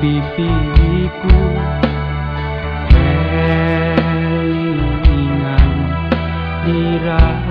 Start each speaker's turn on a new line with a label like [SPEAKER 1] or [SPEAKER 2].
[SPEAKER 1] pipiku. Kelingan dirah